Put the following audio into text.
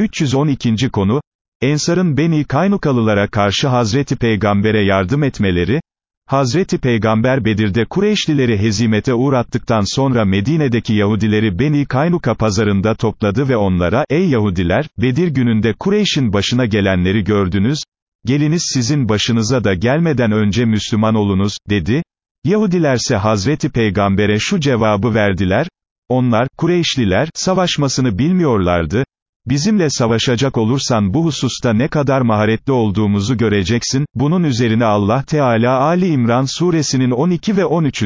312. konu, Ensar'ın Beni Kaynukalılara karşı Hazreti Peygamber'e yardım etmeleri, Hazreti Peygamber Bedir'de Kureyşlileri hezimete uğrattıktan sonra Medine'deki Yahudileri Beni Kaynuka pazarında topladı ve onlara, ey Yahudiler, Bedir gününde Kureyş'in başına gelenleri gördünüz, geliniz sizin başınıza da gelmeden önce Müslüman olunuz, dedi, Yahudilerse Hazreti Peygamber'e şu cevabı verdiler, onlar, Kureyşliler, savaşmasını bilmiyorlardı, bizimle savaşacak olursan bu hususta ne kadar maharetli olduğumuzu göreceksin, bunun üzerine Allah Teala Ali İmran suresinin 12 ve 13.